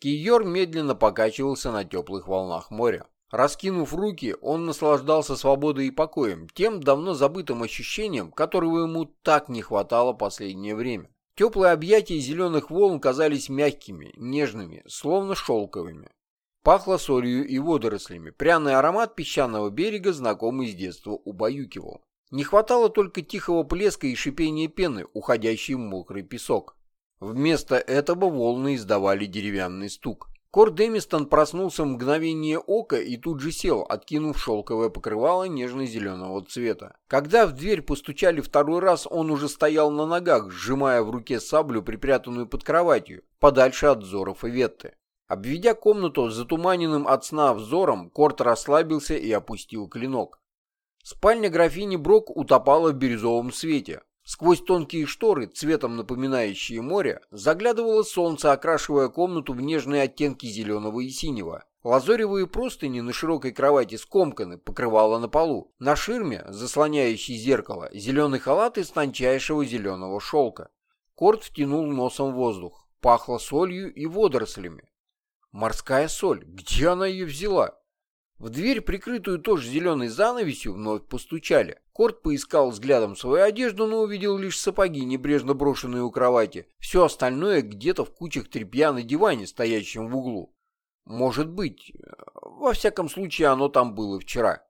Киер медленно покачивался на теплых волнах моря. Раскинув руки, он наслаждался свободой и покоем, тем давно забытым ощущением, которого ему так не хватало последнее время. Теплые объятия зеленых волн казались мягкими, нежными, словно шелковыми. Пахло солью и водорослями. Пряный аромат песчаного берега, знакомый с детства, убаюкивал. Не хватало только тихого плеска и шипения пены, уходящей в мокрый песок. Вместо этого волны издавали деревянный стук. Кор Демистон проснулся в мгновение ока и тут же сел, откинув шелковое покрывало нежно-зеленого цвета. Когда в дверь постучали второй раз, он уже стоял на ногах, сжимая в руке саблю, припрятанную под кроватью, подальше от взоров и ветты. Обведя комнату затуманенным от сна взором, Корт расслабился и опустил клинок. Спальня графини Брок утопала в бирюзовом свете. Сквозь тонкие шторы, цветом напоминающие море, заглядывало солнце, окрашивая комнату в нежные оттенки зеленого и синего. Лазоревые простыни на широкой кровати скомканы, покрывало на полу. На ширме, заслоняющей зеркало, зеленый халат из тончайшего зеленого шелка. Корт втянул носом воздух. Пахло солью и водорослями. Морская соль. Где она ее взяла? В дверь, прикрытую тоже зеленой занавесью, вновь постучали. Корт поискал взглядом свою одежду, но увидел лишь сапоги, небрежно брошенные у кровати. Все остальное где-то в кучах тряпья на диване, стоящем в углу. Может быть. Во всяком случае, оно там было вчера.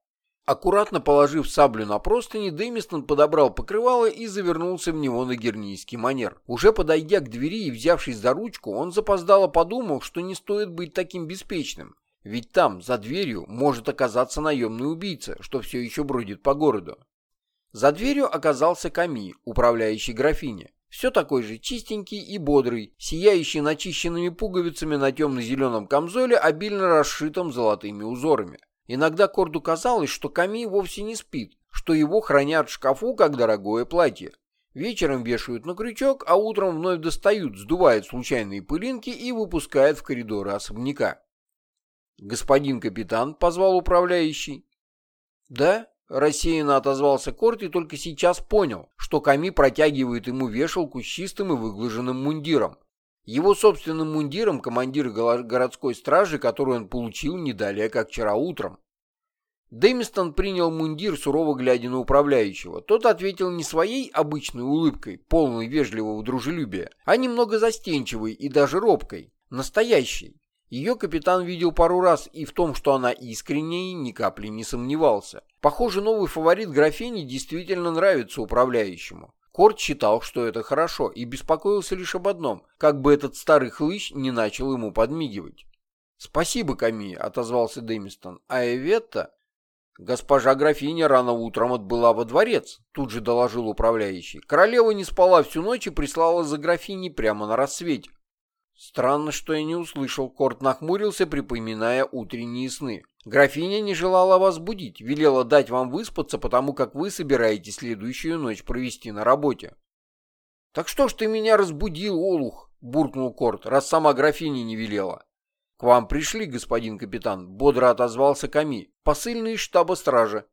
Аккуратно положив саблю на простыни, Дэмистон подобрал покрывало и завернулся в него на гернийский манер. Уже подойдя к двери и взявшись за ручку, он запоздало подумал, что не стоит быть таким беспечным. Ведь там, за дверью, может оказаться наемный убийца, что все еще бродит по городу. За дверью оказался Ками, управляющий графиня. Все такой же чистенький и бодрый, сияющий начищенными пуговицами на темно-зеленом камзоле, обильно расшитом золотыми узорами. Иногда Корду казалось, что Ками вовсе не спит, что его хранят в шкафу, как дорогое платье. Вечером вешают на крючок, а утром вновь достают, сдувают случайные пылинки и выпускают в коридоры особняка. «Господин капитан», — позвал управляющий. «Да?» — рассеянно отозвался Корт и только сейчас понял, что Ками протягивает ему вешалку с чистым и выглаженным мундиром. Его собственным мундиром командир городской стражи, который он получил не далее, как вчера утром. Дэмистон принял мундир, сурово глядя на управляющего. Тот ответил не своей обычной улыбкой, полной вежливого дружелюбия, а немного застенчивой и даже робкой, настоящей. Ее капитан видел пару раз, и в том, что она искренне, ни капли не сомневался. Похоже, новый фаворит графини действительно нравится управляющему. Корт считал, что это хорошо, и беспокоился лишь об одном, как бы этот старый хлыщ не начал ему подмигивать. «Спасибо, Ками», — отозвался Дэмистон. «А Эветта...» «Госпожа графиня рано утром отбыла во дворец», — тут же доложил управляющий. «Королева не спала всю ночь и прислала за графиней прямо на рассвете. Странно, что я не услышал. Корт нахмурился, припоминая утренние сны. Графиня не желала вас будить, велела дать вам выспаться, потому как вы собираетесь следующую ночь провести на работе. Так что ж ты меня разбудил, Олух, буркнул Корт, раз сама графиня не велела. К вам пришли, господин капитан, бодро отозвался Ками, посыльный штаба стражи.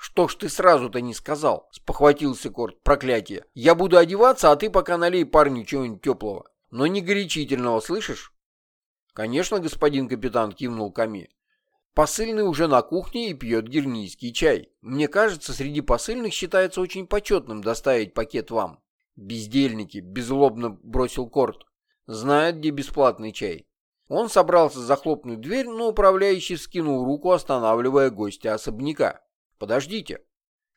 «Что ж ты сразу-то не сказал?» — спохватился Корт. «Проклятие! Я буду одеваться, а ты пока налей парню чего-нибудь теплого» но не горячительного, слышишь? Конечно, господин капитан, кивнул Ками. Посыльный уже на кухне и пьет гернийский чай. Мне кажется, среди посыльных считается очень почетным доставить пакет вам. Бездельники, беззлобно бросил Корт. Знают, где бесплатный чай. Он собрался захлопнуть дверь, но управляющий скинул руку, останавливая гостя особняка. «Подождите.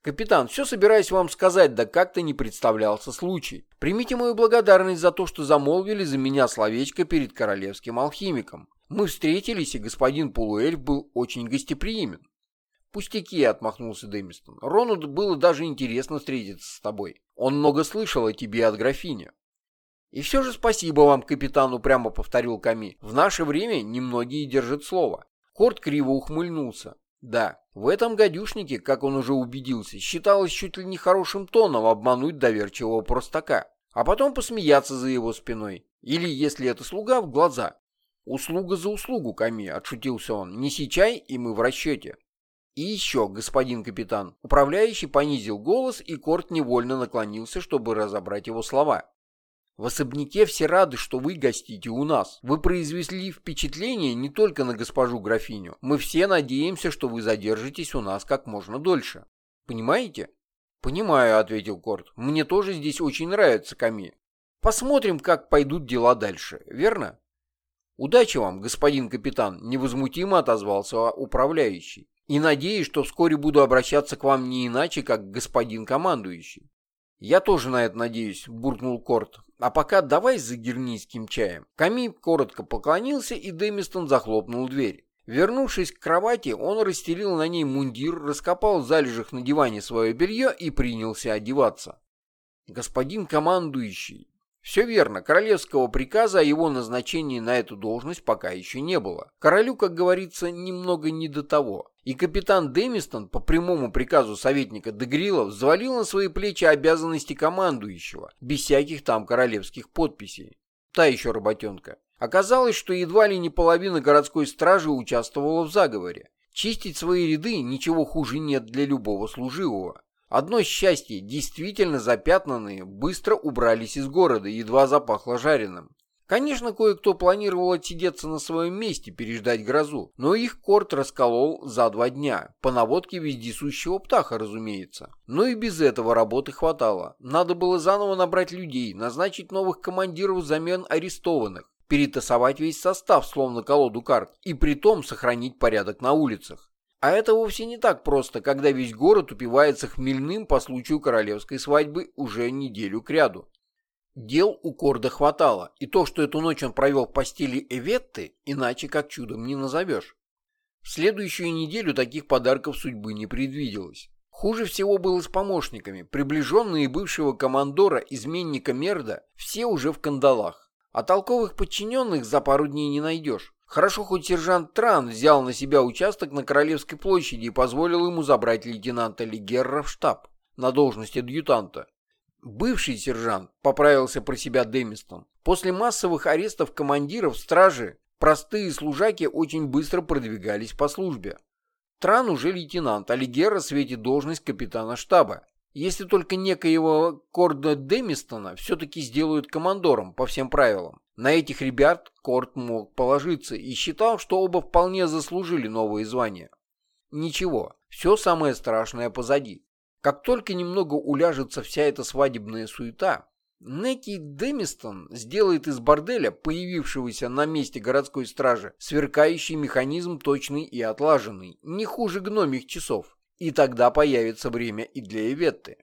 «Капитан, все собираюсь вам сказать, да как-то не представлялся случай. Примите мою благодарность за то, что замолвили за меня словечко перед королевским алхимиком. Мы встретились, и господин Полуэльф был очень гостеприимен». «Пустяки», — отмахнулся Дэмистон. «Рону было даже интересно встретиться с тобой. Он много слышал о тебе от графини». «И все же спасибо вам, капитан», — упрямо повторил Ками. «В наше время немногие держат слово». Корт криво ухмыльнулся. Да, в этом гадюшнике, как он уже убедился, считалось чуть ли не хорошим тоном обмануть доверчивого простака, а потом посмеяться за его спиной, или, если это слуга, в глаза. «Услуга за услугу, Ками», — отшутился он, — «неси чай, и мы в расчете». «И еще, господин капитан». Управляющий понизил голос, и Корт невольно наклонился, чтобы разобрать его слова. В особняке все рады, что вы гостите у нас. Вы произвели впечатление не только на госпожу графиню. Мы все надеемся, что вы задержитесь у нас как можно дольше. Понимаете? Понимаю, ответил Корт. Мне тоже здесь очень нравится Ками. Посмотрим, как пойдут дела дальше, верно? Удачи вам, господин капитан, невозмутимо отозвался управляющий. И надеюсь, что вскоре буду обращаться к вам не иначе, как господин командующий. «Я тоже на это надеюсь», — буркнул Корт. «А пока давай за гернийским чаем». Ками коротко поклонился, и Дэмистон захлопнул дверь. Вернувшись к кровати, он расстелил на ней мундир, раскопал в залежах на диване свое белье и принялся одеваться. «Господин командующий, все верно, королевского приказа о его назначении на эту должность пока еще не было. Королю, как говорится, немного не до того. И капитан Дэмистон по прямому приказу советника Дегрила взвалил на свои плечи обязанности командующего, без всяких там королевских подписей. Та еще работенка. Оказалось, что едва ли не половина городской стражи участвовала в заговоре. Чистить свои ряды ничего хуже нет для любого служивого. Одно счастье, действительно запятнанные, быстро убрались из города, едва запахло жареным. Конечно, кое-кто планировал отсидеться на своем месте, переждать грозу, но их корт расколол за два дня, по наводке вездесущего птаха, разумеется. Но и без этого работы хватало. Надо было заново набрать людей, назначить новых командиров взамен арестованных, перетасовать весь состав, словно колоду карт, и при том сохранить порядок на улицах. А это вовсе не так просто, когда весь город упивается хмельным по случаю королевской свадьбы уже неделю кряду. Дел у Корда хватало, и то, что эту ночь он провел в постели Эветты, иначе как чудом не назовешь. В следующую неделю таких подарков судьбы не предвиделось. Хуже всего было с помощниками. Приближенные бывшего командора, изменника Мерда, все уже в кандалах. А толковых подчиненных за пару дней не найдешь. Хорошо, хоть сержант Тран взял на себя участок на Королевской площади и позволил ему забрать лейтенанта Лигерра в штаб на должность адъютанта. Бывший сержант, поправился про себя Демистон. После массовых арестов командиров стражи простые служаки очень быстро продвигались по службе. Тран уже лейтенант, а Лигерра светит должность капитана штаба. Если только некоего Корда Демистона все-таки сделают командором по всем правилам. На этих ребят Корт мог положиться и считал, что оба вполне заслужили новые звания. Ничего, все самое страшное позади. Как только немного уляжется вся эта свадебная суета, Некий Демистон сделает из борделя, появившегося на месте городской стражи, сверкающий механизм точный и отлаженный, не хуже гномих часов. И тогда появится время и для Эветты.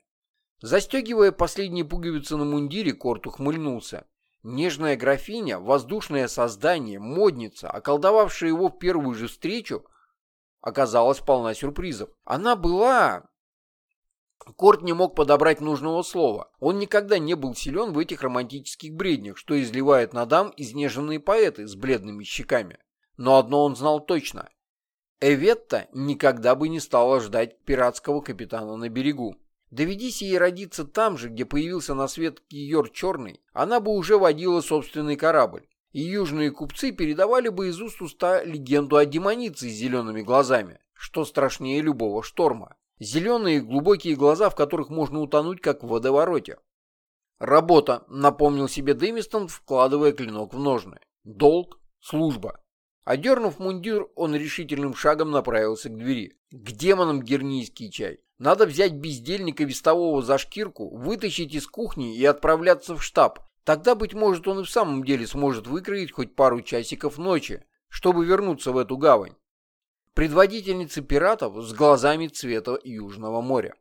Застегивая последние пуговицы на мундире, Корт ухмыльнулся. Нежная графиня, воздушное создание, модница, околдовавшая его в первую же встречу, оказалась полна сюрпризов. Она была... Корт не мог подобрать нужного слова. Он никогда не был силен в этих романтических бреднях, что изливают на дам изнеженные поэты с бледными щеками. Но одно он знал точно. Эветта никогда бы не стала ждать пиратского капитана на берегу. Доведись ей родиться там же, где появился на свет Киер Черный, она бы уже водила собственный корабль. И южные купцы передавали бы из уст уста легенду о демонице с зелеными глазами, что страшнее любого шторма. Зеленые глубокие глаза, в которых можно утонуть, как в водовороте. Работа, напомнил себе Дэмистон, вкладывая клинок в ножны. Долг, служба. Одернув мундир, он решительным шагом направился к двери. К демонам гернийский чай. Надо взять бездельника вестового за шкирку, вытащить из кухни и отправляться в штаб. Тогда, быть может, он и в самом деле сможет выкроить хоть пару часиков ночи, чтобы вернуться в эту гавань. Предводительница пиратов с глазами цвета Южного моря.